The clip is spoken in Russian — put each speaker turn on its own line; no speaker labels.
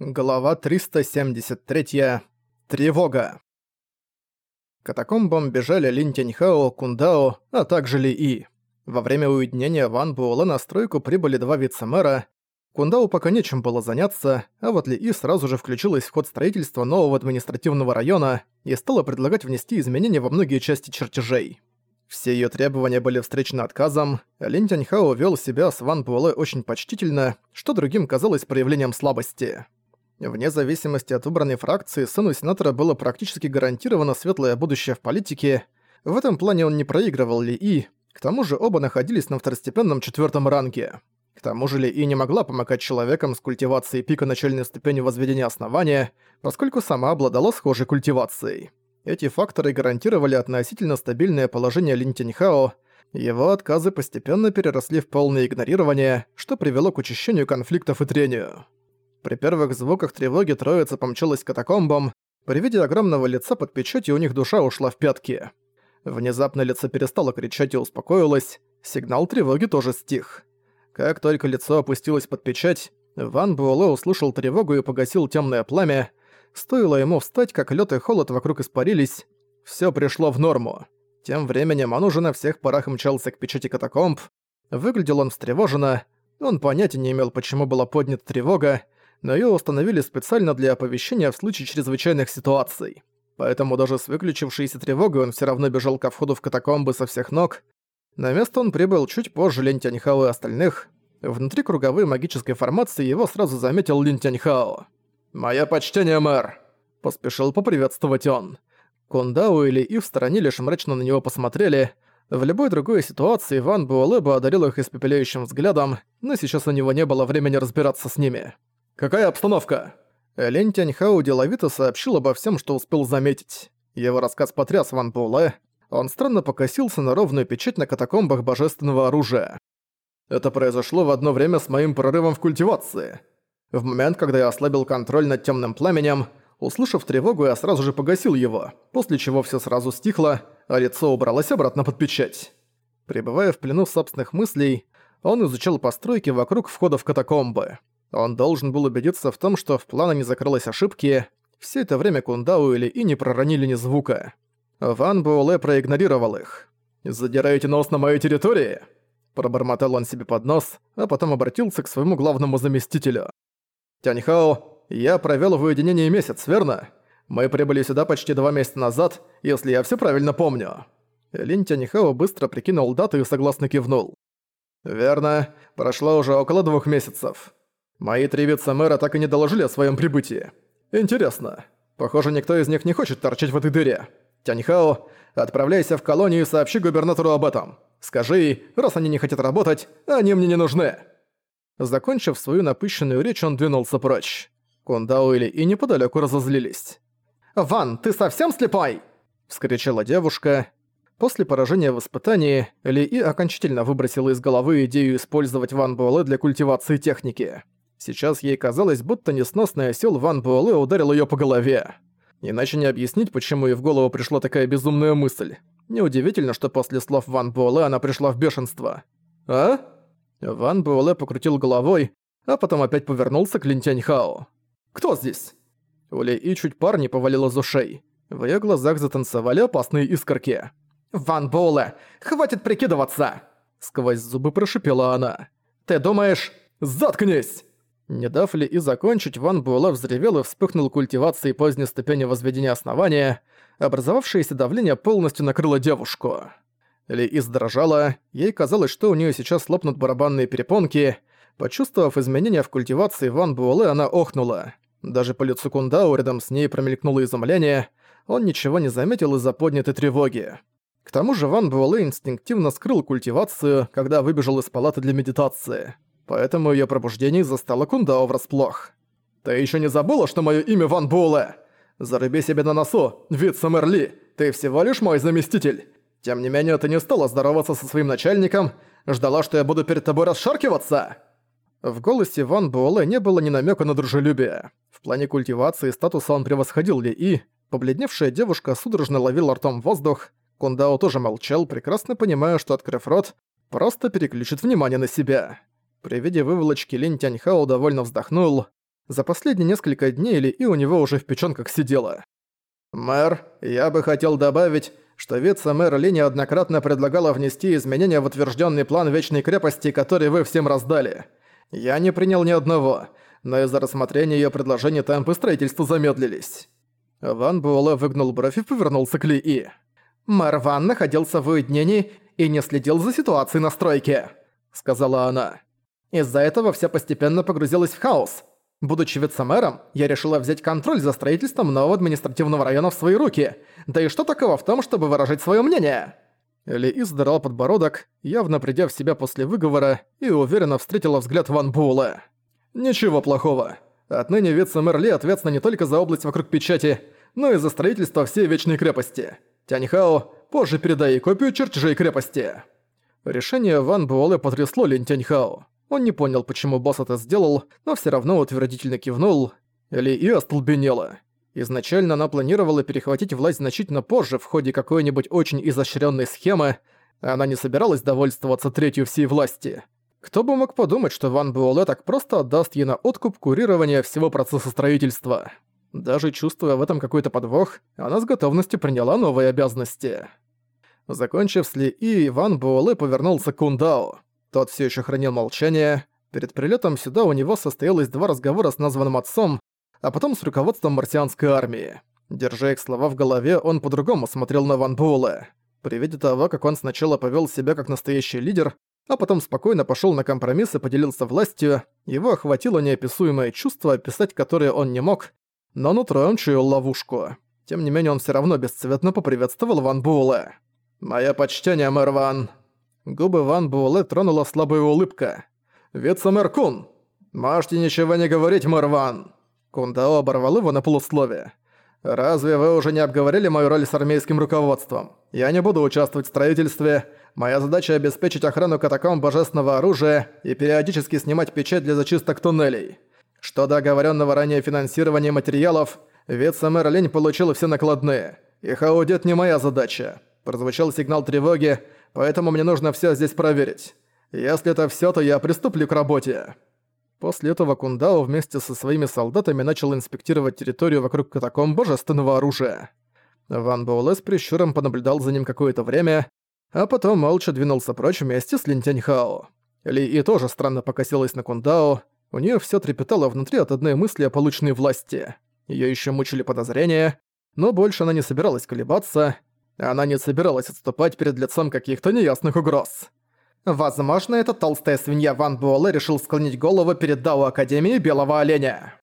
Глава 373. Тревога. Катакомбам бежали Лин Тяньхао, Кундао, а также Ли И. Во время уединения Ван Буэлэ на стройку прибыли два вице-мэра. Кундао пока нечем было заняться, а вот Ли И сразу же включилась в ход строительства нового административного района и стала предлагать внести изменения во многие части чертежей. Все её требования были встречены отказом, Лин Тяньхао вел себя с Ван Буэлэ очень почтительно, что другим казалось проявлением слабости. Вне зависимости от выбранной фракции, сыну сенатора было практически гарантировано светлое будущее в политике. В этом плане он не проигрывал Ли И, к тому же оба находились на второстепенном четвертом ранге. К тому же Ли И не могла помогать человекам с культивацией пика начальной ступени возведения основания, поскольку сама обладала схожей культивацией. Эти факторы гарантировали относительно стабильное положение Лин Тиньхао, его отказы постепенно переросли в полное игнорирование, что привело к учащению конфликтов и трению. При первых звуках тревоги троица помчалась к катакомбам. При виде огромного лица под печатью у них душа ушла в пятки. Внезапно лицо перестало кричать и успокоилось. Сигнал тревоги тоже стих. Как только лицо опустилось под печать, Ван Буэлэ услышал тревогу и погасил темное пламя. Стоило ему встать, как лед и холод вокруг испарились. Все пришло в норму. Тем временем он уже на всех парах мчался к печати катакомб. Выглядел он встревоженно. Он понятия не имел, почему была поднята тревога, но её установили специально для оповещения в случае чрезвычайных ситуаций. Поэтому даже с выключившейся тревогой он всё равно бежал ко входу в катакомбы со всех ног. На место он прибыл чуть позже Лин Тяньхао и остальных. Внутри круговой магической формации его сразу заметил Лин Тяньхао. «Моё почтение, мэр!» – поспешил поприветствовать он. Кундао или И в стороне лишь мрачно на него посмотрели. В любой другой ситуации Ван Буэлэ бы одарил их испепеляющим взглядом, но сейчас у него не было времени разбираться с ними. «Какая обстановка?» Лень Тяньхау деловито сообщил обо всем, что успел заметить. Его рассказ потряс Ван Буэлэ. Он странно покосился на ровную печать на катакомбах божественного оружия. Это произошло в одно время с моим прорывом в культивации. В момент, когда я ослабил контроль над темным пламенем, услышав тревогу, я сразу же погасил его, после чего все сразу стихло, а лицо убралось обратно под печать. Пребывая в плену собственных мыслей, он изучал постройки вокруг входа в катакомбы. Он должен был убедиться в том, что в плане не закрылась ошибки. Все это время Кундау или И не проронили ни звука. Ван Буэлэ проигнорировал их. «Задираете нос на моей территории?» Пробормотал он себе под нос, а потом обратился к своему главному заместителю. «Тяньхао, я провёл в уединении месяц, верно? Мы прибыли сюда почти два месяца назад, если я всё правильно помню». Лин Тяньхао быстро прикинул дату и согласно кивнул. «Верно, прошло уже около двух месяцев. Мои три вице-мэра так и не доложили о своем прибытии. Интересно. Похоже, никто из них не хочет торчать в этой дыре. Тяньхао, отправляйся в колонию и сообщи губернатору об этом. Скажи, раз они не хотят работать, они мне не нужны». Закончив свою напыщенную речь, он двинулся прочь. Кундао и неподалеку разозлились. «Ван, ты совсем слепой?» – вскричала девушка. После поражения в испытании, Ли И окончательно выбросила из головы идею использовать Ван Буэлэ для культивации техники. Сейчас ей казалось, будто несносный осёл Ван Буэлэ ударил её по голове. Иначе не объяснить, почему ей в голову пришла такая безумная мысль. Неудивительно, что после слов Ван Буэлэ она пришла в бешенство. «А?» Ван Буэлэ покрутил головой, а потом опять повернулся к Лин Тяньхао. «Кто здесь?» У Ли И чуть пар не повалил из ушей. В её глазах затанцевали опасные искорки. «Ван Буэлэ, хватит прикидываться!» Сквозь зубы прошипела она. «Ты думаешь... Заткнись!» Не дав ли и закончить, Ван Буэлэ взревел и вспыхнул культивацией поздней ступени возведения основания. Образовавшееся давление полностью накрыло девушку. Ли И дрожала, ей казалось, что у нее сейчас лопнут барабанные перепонки. Почувствовав изменения в культивации Ван Буэлэ, она охнула. Даже по лицу Кундау рядом с ней промелькнуло изумление. Он ничего не заметил из-за поднятой тревоги. К тому же Ван Буэлэ инстинктивно скрыл культивацию, когда выбежал из палаты для медитации поэтому её пробуждение застало Кундао врасплох. «Ты ещё не забыла, что моё имя Ван Буэлэ? Заруби себе на носу, вице-мэр ты всего лишь мой заместитель. Тем не менее, ты не стала здороваться со своим начальником, ждала, что я буду перед тобой расшаркиваться?» В голосе Ван Буэлэ не было ни намека на дружелюбие. В плане культивации статуса он превосходил Ли И, побледневшая девушка судорожно ловила ртом воздух, Кундао тоже молчал, прекрасно понимая, что, открыв рот, просто переключит внимание на себя. При виде выволочки Линь Тяньхао довольно вздохнул. За последние несколько дней Ли И у него уже в печёнках сидела. «Мэр, я бы хотел добавить, что вице-мэр Ли неоднократно предлагала внести изменения в утвержденный план Вечной Крепости, который вы всем раздали. Я не принял ни одного, но из-за рассмотрения ее предложений темпы строительства замедлились». Ван Буэлэ выгнул бровь и повернулся к Ли И. «Мэр Ван находился в уединении и не следил за ситуацией на стройке», — сказала она. «Из-за этого все постепенно погрузилось в хаос. Будучи вице-мэром, я решила взять контроль за строительством нового административного района в свои руки. Да и что такого в том, чтобы выражать свое мнение?» Ли задрал подбородок, явно придя в себя после выговора, и уверенно встретила взгляд Ван Буэлэ. «Ничего плохого. Отныне вице-мэр Ли ответственна не только за область вокруг печати, но и за строительство всей Вечной крепости. Тяньхао, позже передай ей копию чертежей крепости». Решение Ван Буэлэ потрясло Лин Тяньхао. Он не понял, почему босс это сделал, но все равно утвердительно кивнул. Ли и остолбенела. Изначально она планировала перехватить власть значительно позже в ходе какой-нибудь очень изощренной схемы, она не собиралась довольствоваться третью всей власти. Кто бы мог подумать, что Ван Буэлэ так просто отдаст ей на откуп курирования всего процесса строительства. Даже чувствуя в этом какой-то подвох, она с готовностью приняла новые обязанности. Закончив с Ли И, Ван Буэлэ повернулся к Кундао. Тот все еще хранил молчание. Перед прилетом сюда у него состоялось два разговора с названным отцом, а потом с руководством марсианской армии. Держа их слова в голове, он по-другому смотрел на Ван Буэлэ. При виде того, как он сначала повел себя как настоящий лидер, а потом спокойно пошел на компромисс и поделился властью, его охватило неописуемое чувство, описать которое он не мог, но нутро он чуял ловушку. Тем не менее он все равно бесцветно поприветствовал Ван Буэлэ. «Мое почтение, мэр Ван», Губы Ван Буэлэ тронула слабая улыбка. «Вице-мэр Кун! Можете ничего не говорить, мэр Ван!» Кундао оборвал его на полусловие. «Разве вы уже не обговорили мою роль с армейским руководством? Я не буду участвовать в строительстве. Моя задача обеспечить охрану катакомб божественного оружия и периодически снимать печать для зачисток туннелей. Что до оговоренного ранее финансирования материалов, вице-мэр Лень получил все накладные. Их аудит не моя задача. Прозвучал сигнал тревоги, поэтому мне нужно все здесь проверить. Если это все, то я приступлю к работе». После этого Кундао вместе со своими солдатами начал инспектировать территорию вокруг катакомб божественного оружия. Ван Буэлэ с прищуром понаблюдал за ним какое-то время, а потом молча двинулся прочь вместе с Линтяньхао. Ли И тоже странно покосилась на Кундао, у нее все трепетало внутри от одной мысли о полученной власти. Ее еще мучили подозрения, но больше она не собиралась колебаться, она не собиралась отступать перед лицом каких-то неясных угроз. Возможно, эта толстая свинья Ван Буэлэ решил склонить голову перед Дао Академией Белого Оленя.